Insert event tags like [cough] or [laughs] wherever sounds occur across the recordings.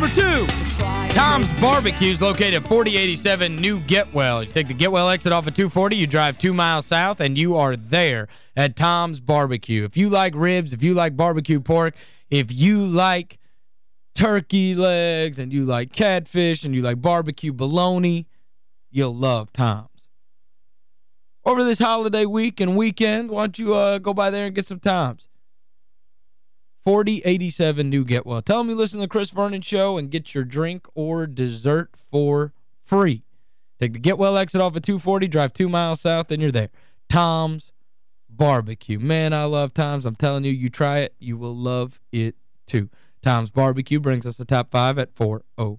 number two, Tom's Barbecue is located at 4087 New Getwell. You take the Getwell exit off of 240, you drive two miles south, and you are there at Tom's Barbecue. If you like ribs, if you like barbecue pork, if you like turkey legs, and you like catfish, and you like barbecue bologna, you'll love Tom's. Over this holiday week and weekend, why don't you uh, go by there and get some Tom's? 4087 New Getwell. Tell them you listen to the Chris Vernon Show and get your drink or dessert for free. Take the Getwell exit off at 240, drive two miles south, and you're there. Tom's Barbecue. Man, I love Tom's. I'm telling you, you try it, you will love it too. Tom's Barbecue brings us the top five at 405.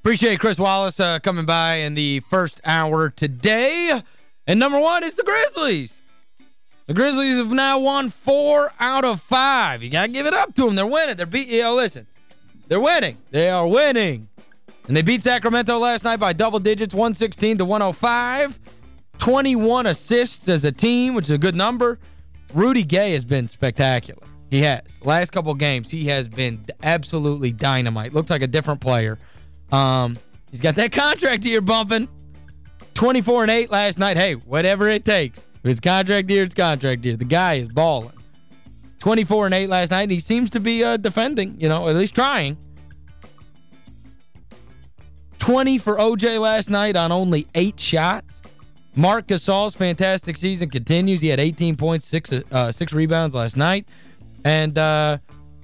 Appreciate Chris Wallace uh, coming by in the first hour today. And number one is the Grizzlies. The Grizzlies have now won four out of five. You got to give it up to them. They're winning. They're beating, you know, listen. They're winning. They are winning. And they beat Sacramento last night by double digits, 116 to 105. 21 assists as a team, which is a good number. Rudy Gay has been spectacular. He has. Last couple games, he has been absolutely dynamite. Looks like a different player. Um, he's got that contract year bumping. 24 and 8 last night. Hey, whatever it takes. If it's contract year, it's contract year. The guy is balling. 24 and 8 last night, and he seems to be uh, defending, you know, at least trying. 20 for OJ last night on only 8 shots. Marc Gasol's fantastic season continues. He had 18 points, 6 uh, six rebounds last night. And uh,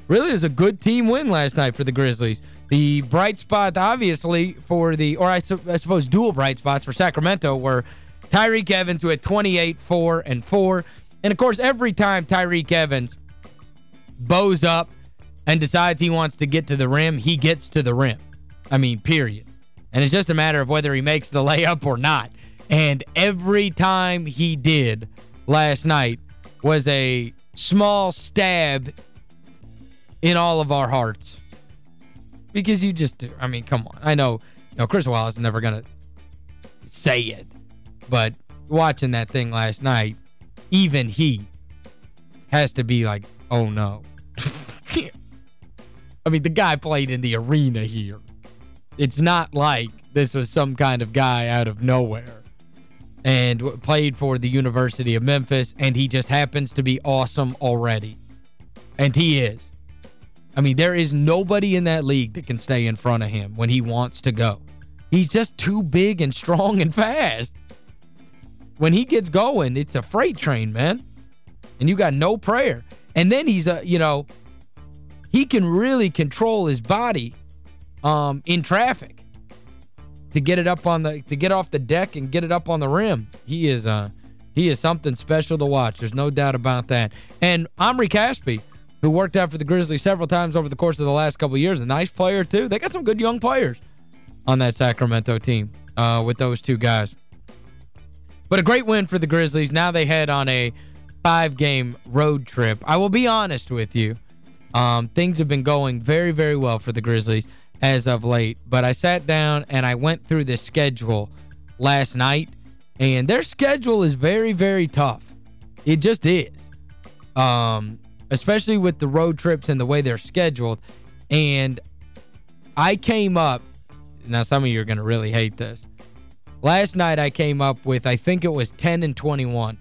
really, it was a good team win last night for the Grizzlies. The bright spot, obviously, for the, or I, su I suppose dual bright spots for Sacramento were Tyreke Evans, who had 28, 4, and 4. And, of course, every time Tyreke Evans bows up and decides he wants to get to the rim, he gets to the rim. I mean, period. And it's just a matter of whether he makes the layup or not. And every time he did last night was a small stab in all of our hearts. Because you just do. I mean, come on. I know, you know Chris Wallace is never going to say it. But watching that thing last night, even he has to be like, oh, no. [laughs] I mean, the guy played in the arena here. It's not like this was some kind of guy out of nowhere and played for the University of Memphis, and he just happens to be awesome already. And he is. I mean, there is nobody in that league that can stay in front of him when he wants to go. He's just too big and strong and fast. When he gets going, it's a freight train, man. And you got no prayer. And then he's, a, you know, he can really control his body um, in traffic to get it up on the to get off the deck and get it up on the rim. He is uh he is something special to watch. There's no doubt about that. And Omri Caspi, who worked out for the Grizzlies several times over the course of the last couple years. A nice player, too. They got some good young players on that Sacramento team uh, with those two guys. But a great win for the Grizzlies. Now they head on a five-game road trip. I will be honest with you. Um, things have been going very, very well for the Grizzlies as of late. But I sat down and I went through the schedule last night. And their schedule is very, very tough. It just is. Um, especially with the road trips and the way they're scheduled. And I came up, now some of you are going to really hate this. Last night I came up with, I think it was 10 and 21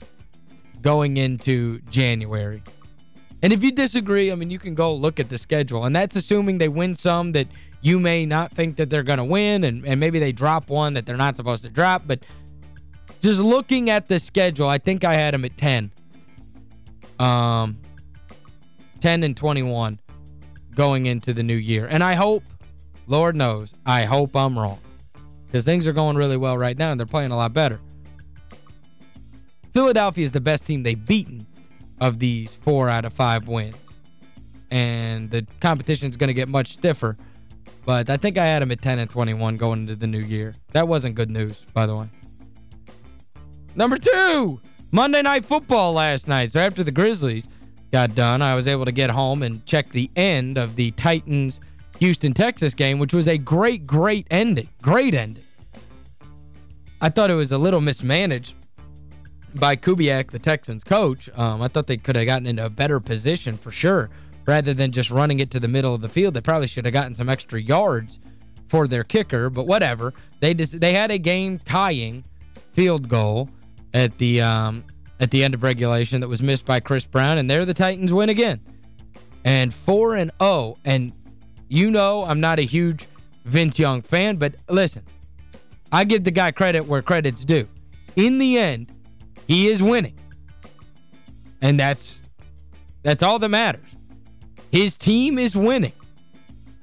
going into January. And if you disagree, I mean, you can go look at the schedule. And that's assuming they win some that you may not think that they're going to win. And, and maybe they drop one that they're not supposed to drop. But just looking at the schedule, I think I had them at 10. Um, 10 and 21 going into the new year. And I hope, Lord knows, I hope I'm wrong. Because things are going really well right now and they're playing a lot better. Philadelphia is the best team they've beaten of these four out of five wins. And the competition is going to get much stiffer But I think I had them at 10 and 21 going into the new year. That wasn't good news, by the way. Number two, Monday Night Football last night. So after the Grizzlies got done, I was able to get home and check the end of the Titans-Houston, Texas game, which was a great, great ending. Great ending. I thought it was a little mismanaged by Kubiak, the Texans coach. Um, I thought they could have gotten into a better position for sure rather than just running it to the middle of the field. They probably should have gotten some extra yards for their kicker, but whatever. They just they had a game tying field goal at the um, at the end of regulation that was missed by Kris Brown and there the Titans win again. And 4 and 0 and you know I'm not a huge Vince Young fan, but listen. I give the guy credit where credit's due. In the end, he is winning. And that's that's all that matters. His team is winning.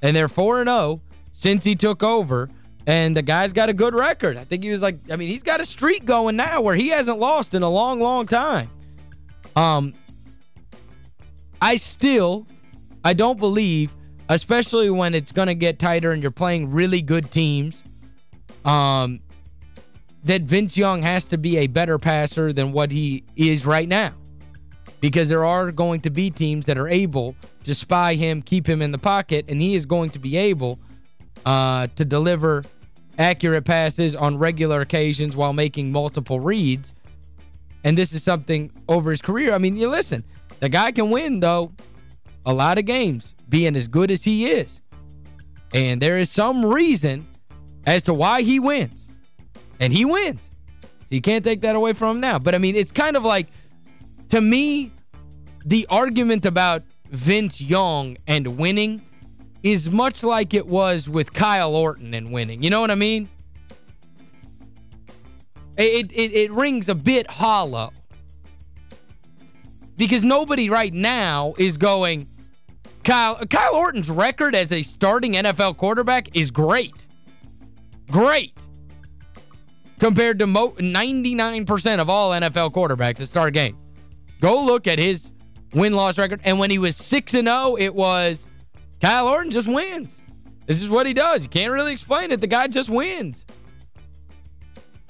And they're 4-0 since he took over. And the guy's got a good record. I think he was like, I mean, he's got a streak going now where he hasn't lost in a long, long time. Um, I still, I don't believe, especially when it's going to get tighter and you're playing really good teams, um, that Vince Young has to be a better passer than what he is right now. Because there are going to be teams that are able to spy him, keep him in the pocket, and he is going to be able uh, to deliver accurate passes on regular occasions while making multiple reads. And this is something over his career. I mean, you listen, the guy can win, though, a lot of games, being as good as he is. And there is some reason as to why he wins. And he wins. So you can't take that away from him now. But, I mean, it's kind of like, to me, the argument about Vince Young and winning is much like it was with Kyle Orton and winning. You know what I mean? It, it, it rings a bit hollow. Because nobody right now is going, Kyle, Kyle Orton's record as a starting NFL quarterback is great. Great. Compared to 99% of all NFL quarterbacks that start games. Go look at his win-loss record. And when he was 6-0, it was Kyle Orton just wins. This is what he does. You can't really explain it. The guy just wins.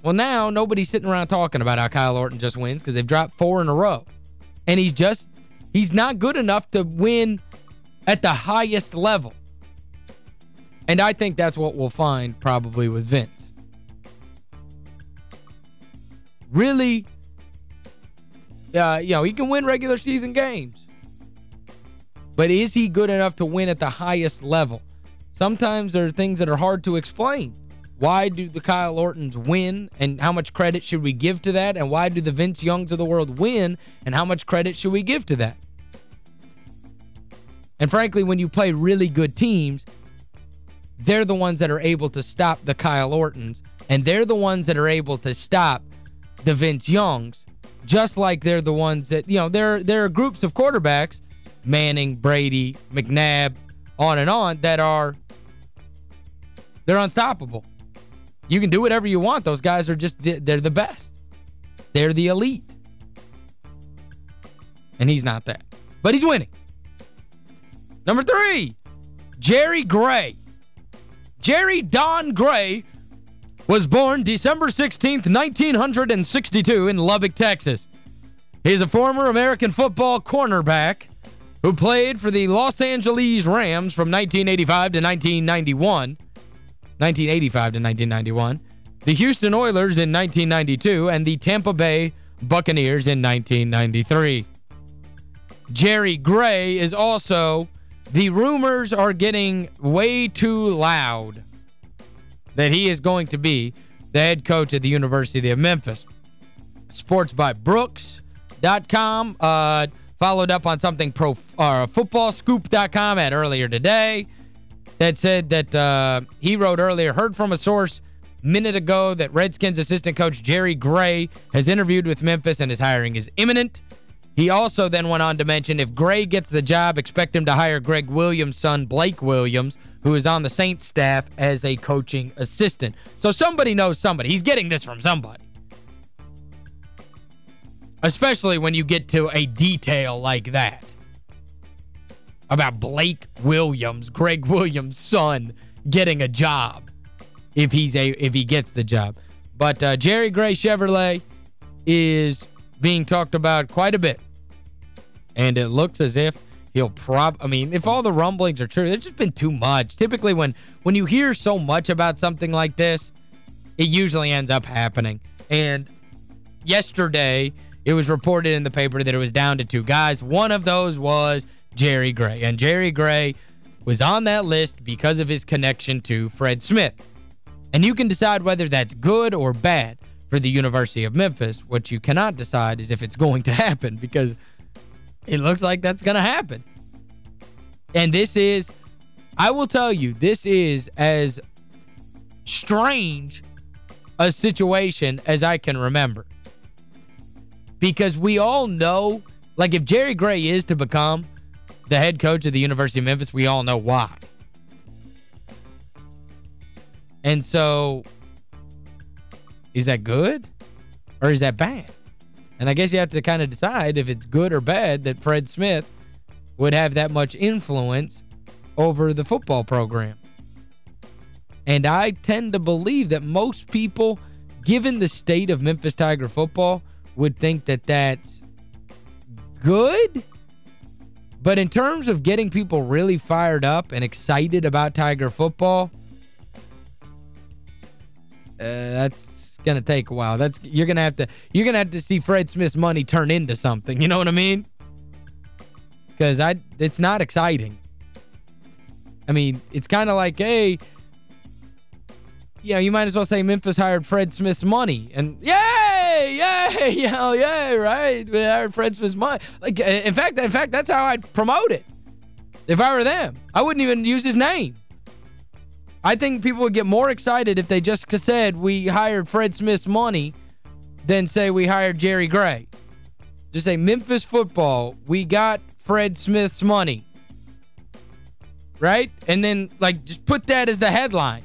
Well, now nobody's sitting around talking about how Kyle Orton just wins because they've dropped four in a row. And he's just, he's not good enough to win at the highest level. And I think that's what we'll find probably with Vince. Really, uh, you know, he can win regular season games. But is he good enough to win at the highest level? Sometimes there are things that are hard to explain. Why do the Kyle Ortons win and how much credit should we give to that? And why do the Vince Youngs of the world win and how much credit should we give to that? And frankly, when you play really good teams, they're the ones that are able to stop the Kyle Ortons and they're the ones that are able to stop the Vince Youngs just like they're the ones that, you know, there, there are groups of quarterbacks Manning, Brady, McNabb, on and on, that are they're unstoppable. You can do whatever you want. Those guys are just, they're the best. They're the elite. And he's not that. But he's winning. Number three, Jerry Gray. Jerry Don Gray was born December 16th, 1962 in Lubbock, Texas. He's a former American football cornerback who played for the Los Angeles Rams from 1985 to 1991. 1985 to 1991. The Houston Oilers in 1992 and the Tampa Bay Buccaneers in 1993. Jerry Gray is also the rumors are getting way too loud that he is going to be the head coach at the University of Memphis. Sports by Brooks.com uh followed up on something pro uh, footballscoop.com at earlier today that said that uh, he wrote earlier, heard from a source minute ago that Redskins assistant coach Jerry Gray has interviewed with Memphis and his hiring is imminent. He also then went on to mention if Gray gets the job, expect him to hire Gregg Williams' son, Blake Williams, who is on the Saints staff as a coaching assistant. So somebody knows somebody. He's getting this from somebody. Especially when you get to a detail like that. About Blake Williams, Gregg Williams' son, getting a job if he's a if he gets the job. But uh, Jerry Gray Chevrolet is being talked about quite a bit. And it looks as if he'll prob I mean, if all the rumblings are true, there's just been too much. Typically when when you hear so much about something like this, it usually ends up happening. And yesterday, it was reported in the paper that it was down to two guys. One of those was Jerry Gray. And Jerry Gray was on that list because of his connection to Fred Smith. And you can decide whether that's good or bad for the University of Memphis. What you cannot decide is if it's going to happen because it looks like that's going to happen. And this is, I will tell you, this is as strange a situation as I can remember. Because we all know, like if Jerry Gray is to become the head coach of the University of Memphis, we all know why. And so, is that good or is that bad? And I guess you have to kind of decide if it's good or bad that Fred Smith would have that much influence over the football program. And I tend to believe that most people, given the state of Memphis Tiger football, would think that that's good. But in terms of getting people really fired up and excited about Tiger football, uh, that's going to take a while. That's you're going to have to you're going to have to see Fred Smith's money turn into something. You know what I mean? Cuz I it's not exciting. I mean, it's kind of like, hey, you know, you might as well say Memphis hired Fred Smith's money. And yay, [laughs] yay, know, yay, right? We hired Fred Smith's money. Like, in fact, in fact, that's how I'd promote it. If I were them, I wouldn't even use his name. I think people would get more excited if they just said we hired Fred Smith's money than say we hired Jerry Gray. Just say Memphis football, we got Fred Smith's money. Right? And then, like, just put that as the headline.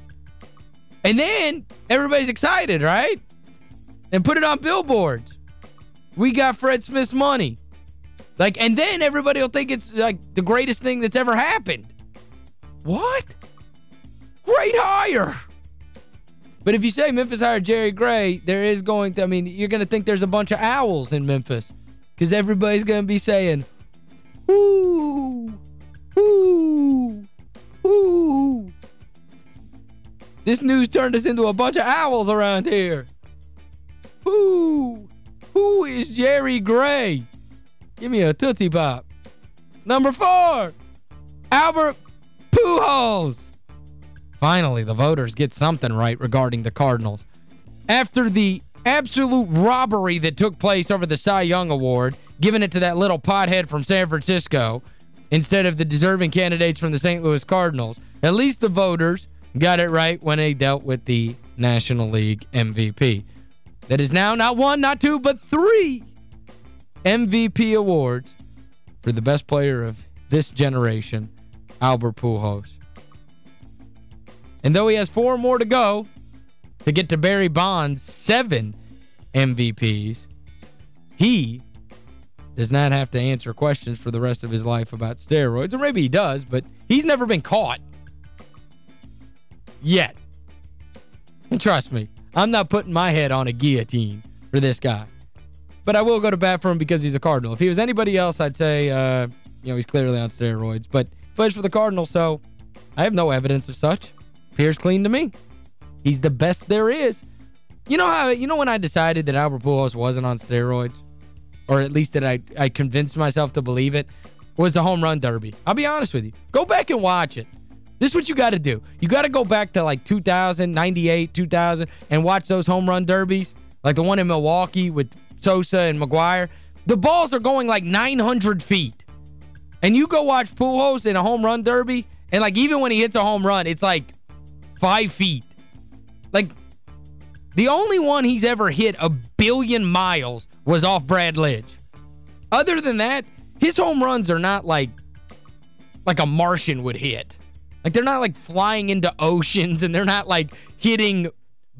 And then everybody's excited, right? And put it on billboards. We got Fred Smith's money. Like, and then everybody will think it's like the greatest thing that's ever happened. What? Great hire. But if you say Memphis hired Jerry Gray, there is going to, I mean, you're going to think there's a bunch of owls in Memphis. Because everybody's going to be saying, ooh, ooh, ooh. This news turned us into a bunch of owls around here. Who? Who is Jerry Gray? Give me a Tootsie Pop. Number four, Albert Pujols. Finally, the voters get something right regarding the Cardinals. After the absolute robbery that took place over the Cy Young Award, giving it to that little pothead from San Francisco instead of the deserving candidates from the St. Louis Cardinals, at least the voters got it right when they dealt with the National League MVP. That is now not one, not two, but three MVP awards for the best player of this generation, Albert Pujols. And though he has four more to go to get to Barry Bonds' seven MVPs, he does not have to answer questions for the rest of his life about steroids. Or maybe he does, but he's never been caught. Yet. And trust me, I'm not putting my head on a guillotine for this guy. But I will go to bat for him because he's a Cardinal. If he was anybody else, I'd say, uh, you know, he's clearly on steroids. But he plays for the Cardinals, so I have no evidence of such. Appears clean to me. He's the best there is. You know how you know when I decided that Albert Pujols wasn't on steroids? Or at least that I, I convinced myself to believe it? Was the home run derby. I'll be honest with you. Go back and watch it. This is what you got to do. You got to go back to like 2000, 98, 2000 and watch those home run derbies. Like the one in Milwaukee with Sosa and McGwire. The balls are going like 900 feet. And you go watch Pujols in a home run derby and like even when he hits a home run, it's like five feet. Like the only one he's ever hit a billion miles was off Brad Lidge. Other than that, his home runs are not like like a Martian would hit. Like they're not like flying into oceans and they're not like hitting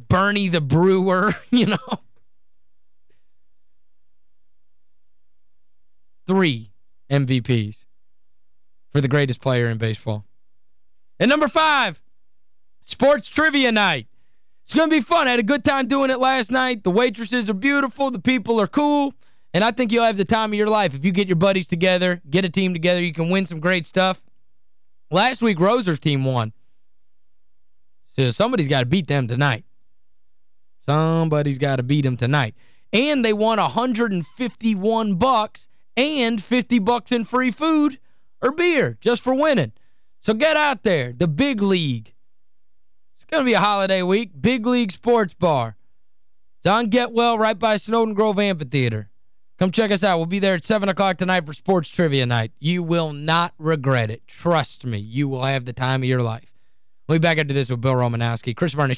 Bernie the Brewer, [laughs] you know. Three MVPs for the greatest player in baseball. And number five, Sports Trivia Night. It's going to be fun. I had a good time doing it last night. The waitresses are beautiful. The people are cool. And I think you'll have the time of your life. If you get your buddies together, get a team together, you can win some great stuff. Last week, Roser's team won. So somebody's got to beat them tonight. Somebody's got to beat them tonight. And they won 151 bucks and 50 bucks in free food or beer just for winning. So get out there. The big league. It's going to be a holiday week. Big League Sports Bar. It's on Getwell right by Snowden Grove Amphitheater. Come check us out. We'll be there at 7 o'clock tonight for Sports Trivia Night. You will not regret it. Trust me. You will have the time of your life. We'll be back after this with Bill Romanowski. Chris Vernon!